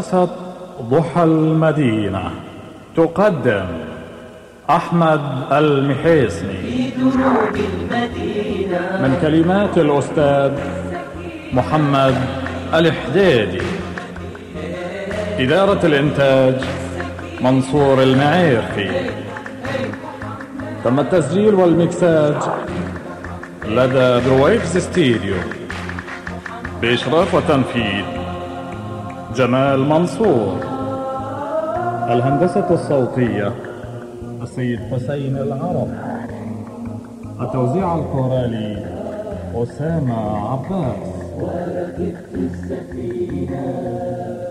مؤسسة ضحى المدينة. تقدم أحمد المحيصني. من كلمات الأستاذ محمد الحديدي. إدارة الإنتاج منصور المعيرفي تم التسجيل والمكساج لدى درويفز ستيديو بإشراف وتنفيذ جمال منصور. الهندسة الصوتية السيد حسين العرب. التوزيع الكورالي أسامة عباس. يا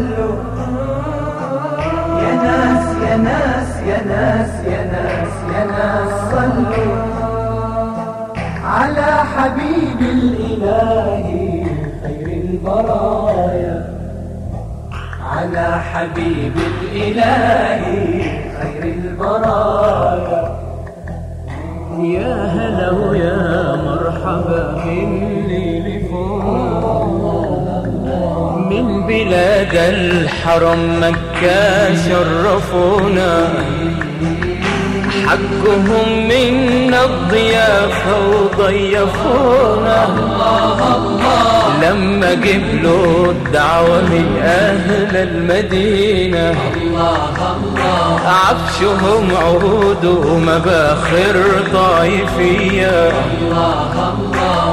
صلوا يا ناس يا ناس يا ناس يا ناس يا ناس صلوا على حبيب الإله خير البرايا. على حبيب الإله خير البرايا. يا هلا ويا مرحبا مني لفوق من بلاد الحرم مكة شرفونا. حقهم منا الضيافة وضيفونا. لما قبلوا الدعوة من أهل المدينة عفشهم عود ومباخر طايفية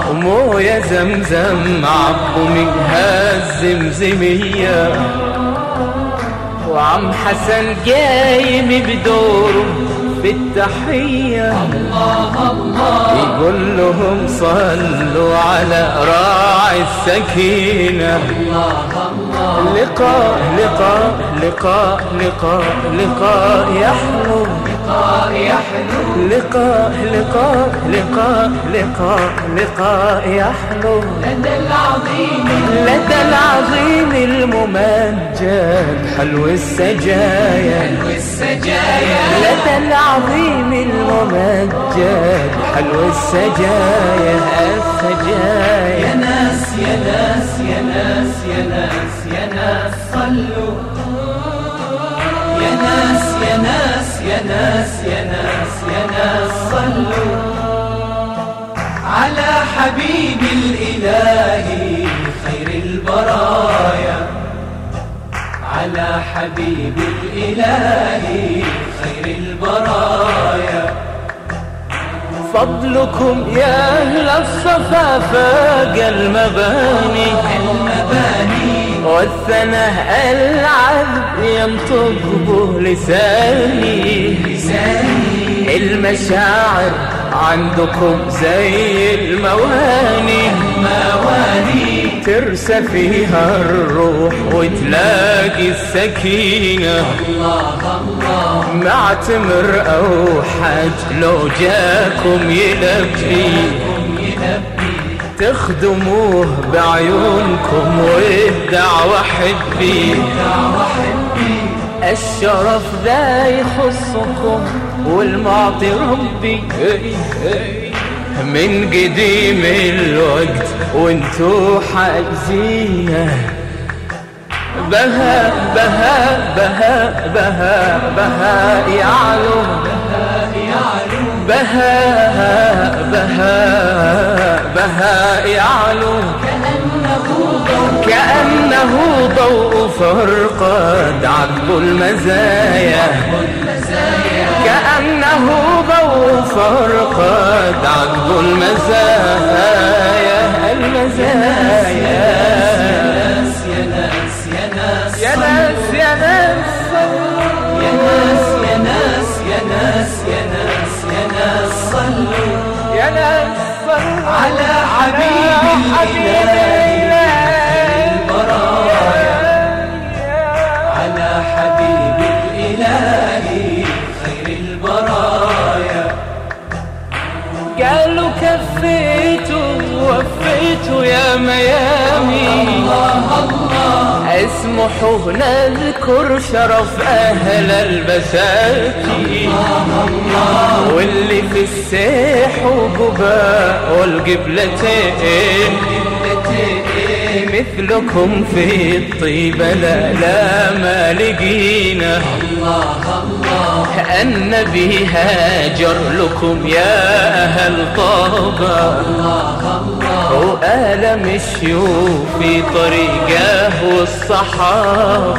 وموية زمزم عبوا منها الزمزمية. وعم حسن قايم بدوره بالتحية يقول لهم صلوا على راعي السكينة. لقاء لقاء لقاء لقاء لقاء يحلو. لقاء يحلو لقاء لقاء لقاء لقاء لقاء يحلو لدى العظيم لدى العظيم الممجد حلو السجايا حلو السجايا لدى العظيم الممجد حلو السجايا ناس يا ناس يا ناس صلوا على حبيب الإله خير البرايا. على حبيب الإله خير البرايا. فضلكم يا أهل الصفا فاق المباني. المباني. والثناء العذب ينطق به لساني المشاعر عندكم زي المواني. مواني ترسى فيها الروح وتلاقي السكينة. الله الله معتمر أو حج لو جاكم يلبي تخدموه بعيونكم والدعوة حبي. الشرف ذا يخصكم والمعطي ربي. من قديم الوقت وانتو حاجزينه. بها بها بها بها بها يعلو. بها بها بها يعلو. كأنه ضوء فرقد عذب المزايا كأنه ضوء فرقد عذب المزايا المزايا. حبيبي اسمحوا نذكر شرف أهل البساتين. واللي في السيح وقباء والقبلتين. مثلكم في الطيبة لا لا ما لقينا النبي هاجر لكم يا أهل طابة الله الله وآل مشيوا في طريقه والصحابة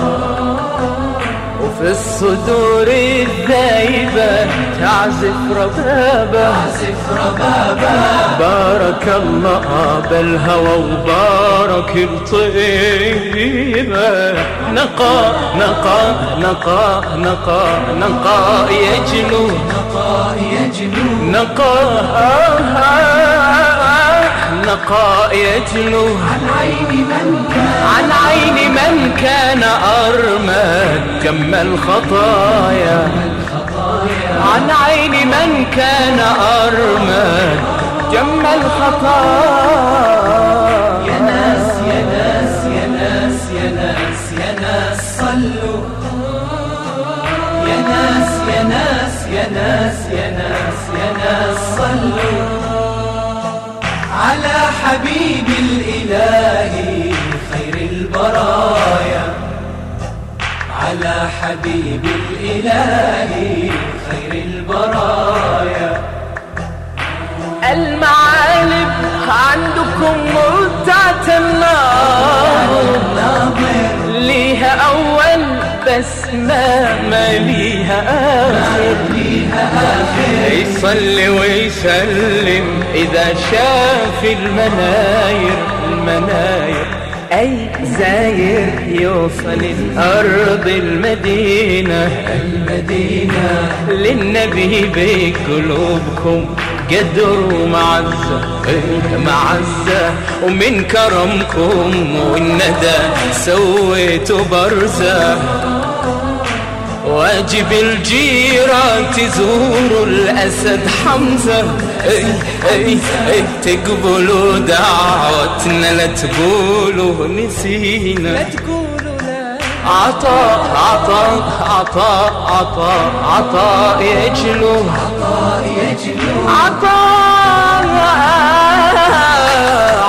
وفي الصدور الذايبة تعزف ربابة. تعزف ربابة. بارك الله بالهوى وبارك الطيبة. نقى نقى نقى نقى نقى يجلو نقى يجلو نقى نقى يجلو عن عين من كان عن عين من كان أرمد كم الخطايا عن عين من كان أرمد جم الخطايا يا ناس يا ناس يا ناس يا ناس يا ناس صلوا يا ناس يا ناس يا ناس يا ناس يا ناس صلوا على حبيب الإله خير البرايا. على حبيب الإله خير البرايا. المعالم عندكم متعة النار ليها أول بس ما ليها آخر. يصلي ويسلم إذا شاف المناير المناير. أي زاير يوصل الأرض المدينة. المدينة. للنبي بقلوبكم قدر ومعزة معزة ومن كرمكم والندى سويتوا برزة واجب الجيران تزوروا الأسد حمزة. إي إي إي تقبلوا دعوتنا لا تقولوا نسينا. لا تقولوا لا. عطاء عطاء عطاء عطاء عطاء يجلو. يجلو. عطاء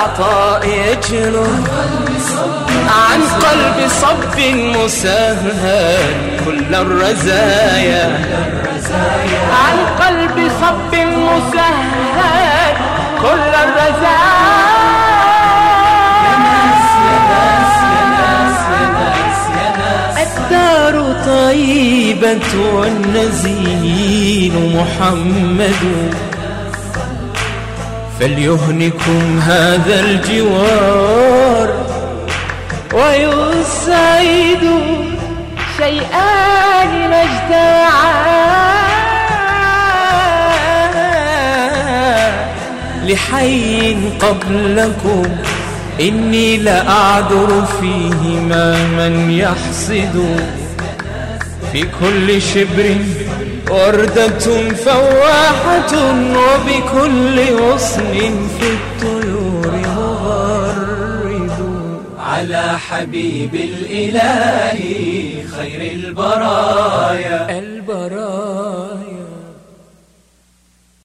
عطاء يجلو. عن قلب صب مسهل كل الرزايا. عن قلب صب مسهل كل الرزايا. الدار طيبة والنزين محمد. فليهنكم هذا الجوار. ويسعد شيئان مجتمعان لحي قبلكم إني لأعذر فيهما من يحسد. في كل شبر وردة فواحة وبكل غصن في الطيور. على حبيب الإله خير البرايا. البرايا.